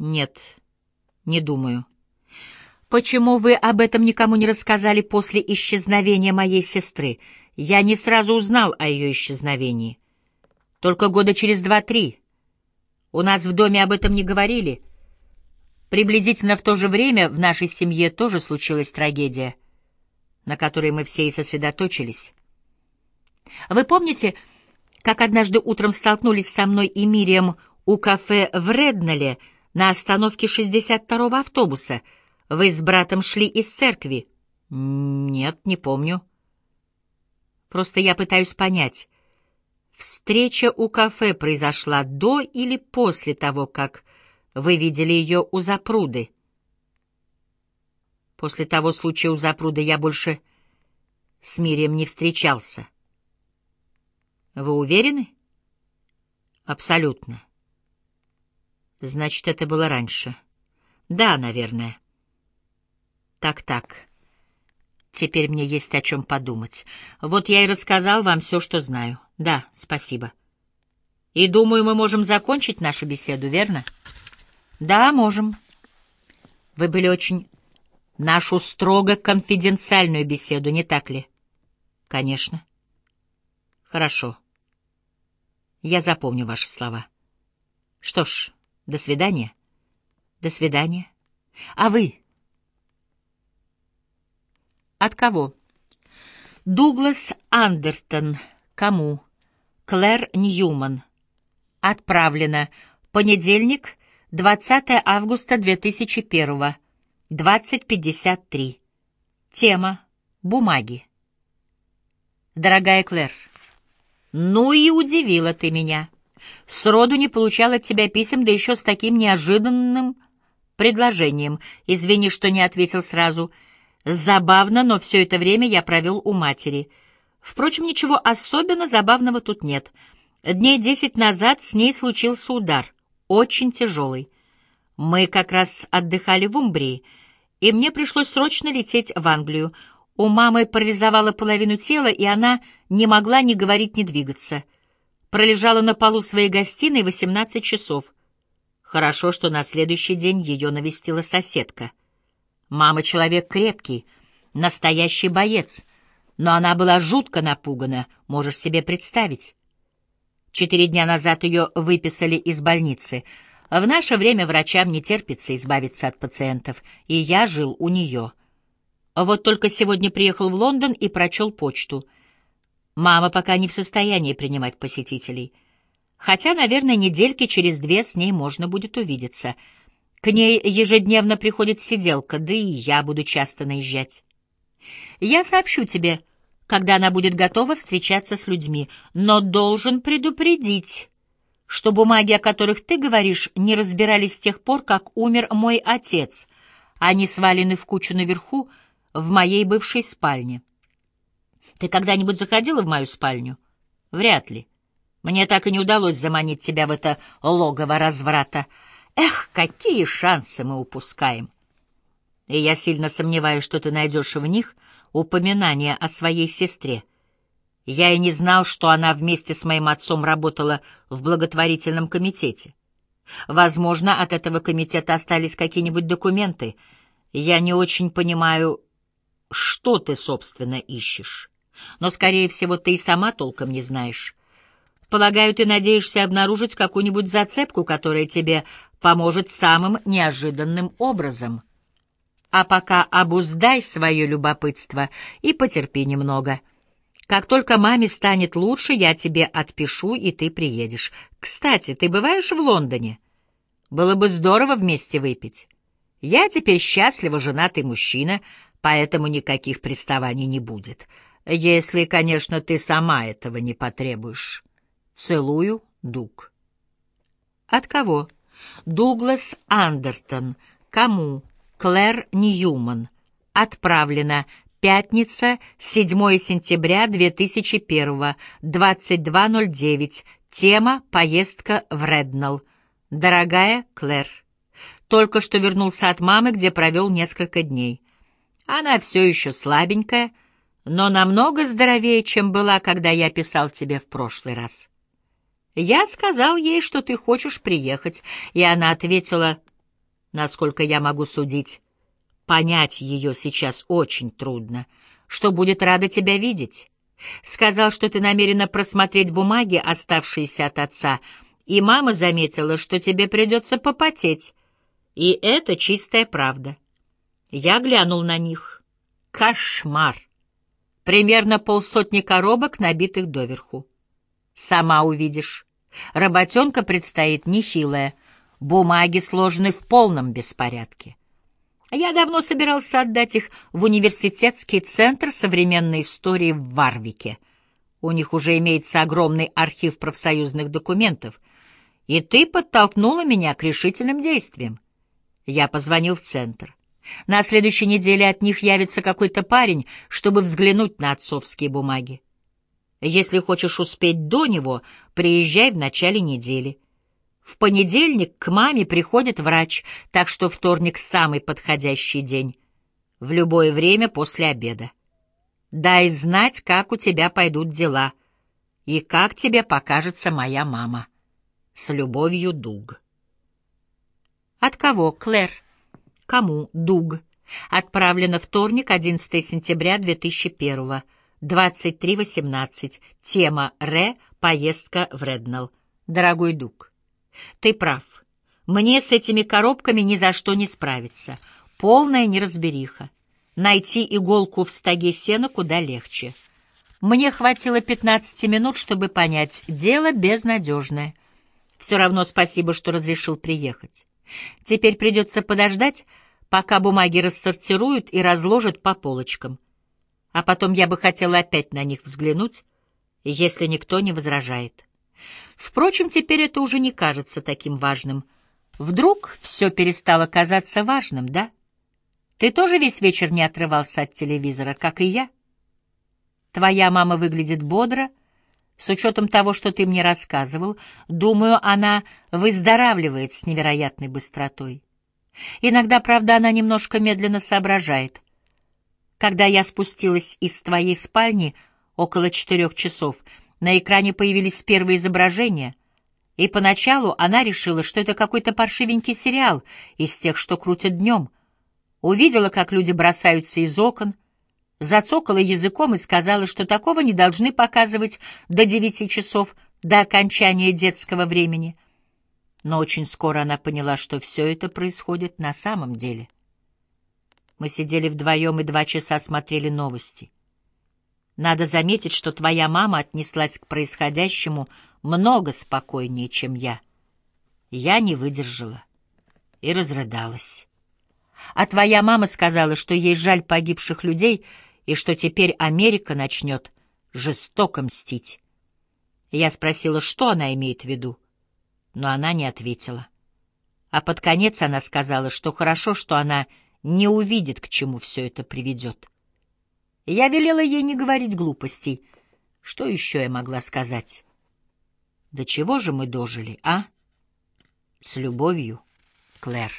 Нет, не думаю. Почему вы об этом никому не рассказали после исчезновения моей сестры? Я не сразу узнал о ее исчезновении. Только года через два-три. У нас в доме об этом не говорили. Приблизительно в то же время в нашей семье тоже случилась трагедия, на которой мы все и сосредоточились. Вы помните, как однажды утром столкнулись со мной и Мирием у кафе в Реднале на остановке 62-го автобуса? Вы с братом шли из церкви? Нет, не помню. Просто я пытаюсь понять, встреча у кафе произошла до или после того, как вы видели ее у запруды? После того случая у запруды я больше с Мирием не встречался. Вы уверены? Абсолютно. Значит, это было раньше. Да, наверное. Так-так. Теперь мне есть о чем подумать. Вот я и рассказал вам все, что знаю. Да, спасибо. И думаю, мы можем закончить нашу беседу, верно? Да, можем. Вы были очень... Нашу строго конфиденциальную беседу, не так ли? Конечно. Хорошо. Я запомню ваши слова. Что ж, до свидания. До свидания. А вы? От кого? Дуглас Андерстон. Кому? Клэр Ньюман. Отправлено. Понедельник, 20 августа 2001. 20.53. Тема. Бумаги. Дорогая Клэр, ну и удивила ты меня. Сроду не получала от тебя писем, да еще с таким неожиданным предложением. Извини, что не ответил сразу. Забавно, но все это время я провел у матери. Впрочем, ничего особенно забавного тут нет. Дней десять назад с ней случился удар, очень тяжелый. Мы как раз отдыхали в Умбрии, и мне пришлось срочно лететь в Англию. У мамы парализовала половину тела, и она не могла ни говорить, ни двигаться. Пролежала на полу своей гостиной 18 часов. Хорошо, что на следующий день ее навестила соседка. Мама человек крепкий, настоящий боец, но она была жутко напугана, можешь себе представить. Четыре дня назад ее выписали из больницы. В наше время врачам не терпится избавиться от пациентов, и я жил у нее — вот только сегодня приехал в Лондон и прочел почту. Мама пока не в состоянии принимать посетителей. Хотя, наверное, недельки через две с ней можно будет увидеться. К ней ежедневно приходит сиделка, да и я буду часто наезжать. Я сообщу тебе, когда она будет готова встречаться с людьми, но должен предупредить, что бумаги, о которых ты говоришь, не разбирались с тех пор, как умер мой отец. Они свалены в кучу наверху, в моей бывшей спальне. Ты когда-нибудь заходила в мою спальню? Вряд ли. Мне так и не удалось заманить тебя в это логово разврата. Эх, какие шансы мы упускаем! И я сильно сомневаюсь, что ты найдешь в них упоминание о своей сестре. Я и не знал, что она вместе с моим отцом работала в благотворительном комитете. Возможно, от этого комитета остались какие-нибудь документы. Я не очень понимаю, что ты, собственно, ищешь. Но, скорее всего, ты и сама толком не знаешь. Полагаю, ты надеешься обнаружить какую-нибудь зацепку, которая тебе поможет самым неожиданным образом. А пока обуздай свое любопытство и потерпи немного. Как только маме станет лучше, я тебе отпишу, и ты приедешь. Кстати, ты бываешь в Лондоне? Было бы здорово вместе выпить. Я теперь счастливо женатый мужчина — поэтому никаких приставаний не будет. Если, конечно, ты сама этого не потребуешь. Целую, Дуг. От кого? Дуглас Андертон. Кому? Клэр Ньюман. Отправлено. Пятница, 7 сентября 2001, 22.09. Тема «Поездка в Реднелл». Дорогая Клэр, только что вернулся от мамы, где провел несколько дней. Она все еще слабенькая, но намного здоровее, чем была, когда я писал тебе в прошлый раз. Я сказал ей, что ты хочешь приехать, и она ответила, Насколько я могу судить, понять ее сейчас очень трудно. Что будет рада тебя видеть. Сказал, что ты намерена просмотреть бумаги, оставшиеся от отца, и мама заметила, что тебе придется попотеть. И это чистая правда. Я глянул на них. Кошмар! Примерно полсотни коробок, набитых доверху. Сама увидишь. Работенка предстоит нехилая. Бумаги сложены в полном беспорядке. Я давно собирался отдать их в университетский центр современной истории в Варвике. У них уже имеется огромный архив профсоюзных документов. И ты подтолкнула меня к решительным действиям. Я позвонил в центр. На следующей неделе от них явится какой-то парень, чтобы взглянуть на отцовские бумаги. Если хочешь успеть до него, приезжай в начале недели. В понедельник к маме приходит врач, так что вторник — самый подходящий день. В любое время после обеда. Дай знать, как у тебя пойдут дела и как тебе покажется моя мама. С любовью, Дуг. От кого, Клэр? Кому, Дуг? Отправлено вторник, 11 сентября 2001 23.18. Тема Ре. Поездка в Реднелл. Дорогой Дуг, ты прав. Мне с этими коробками ни за что не справиться. Полная неразбериха. Найти иголку в стоге сена куда легче. Мне хватило 15 минут, чтобы понять, дело безнадежное. Все равно спасибо, что разрешил приехать. Теперь придется подождать, пока бумаги рассортируют и разложат по полочкам а потом я бы хотела опять на них взглянуть, если никто не возражает. Впрочем, теперь это уже не кажется таким важным. Вдруг все перестало казаться важным, да? Ты тоже весь вечер не отрывался от телевизора, как и я? Твоя мама выглядит бодро, с учетом того, что ты мне рассказывал, думаю, она выздоравливает с невероятной быстротой. Иногда, правда, она немножко медленно соображает — когда я спустилась из твоей спальни около четырех часов, на экране появились первые изображения, и поначалу она решила, что это какой-то паршивенький сериал из тех, что крутят днем. Увидела, как люди бросаются из окон, зацокала языком и сказала, что такого не должны показывать до девяти часов, до окончания детского времени. Но очень скоро она поняла, что все это происходит на самом деле — мы сидели вдвоем и два часа смотрели новости. Надо заметить, что твоя мама отнеслась к происходящему много спокойнее, чем я. Я не выдержала и разрыдалась. А твоя мама сказала, что ей жаль погибших людей и что теперь Америка начнет жестоко мстить. Я спросила, что она имеет в виду, но она не ответила. А под конец она сказала, что хорошо, что она не увидит, к чему все это приведет. Я велела ей не говорить глупостей. Что еще я могла сказать? До чего же мы дожили, а? С любовью, Клэр.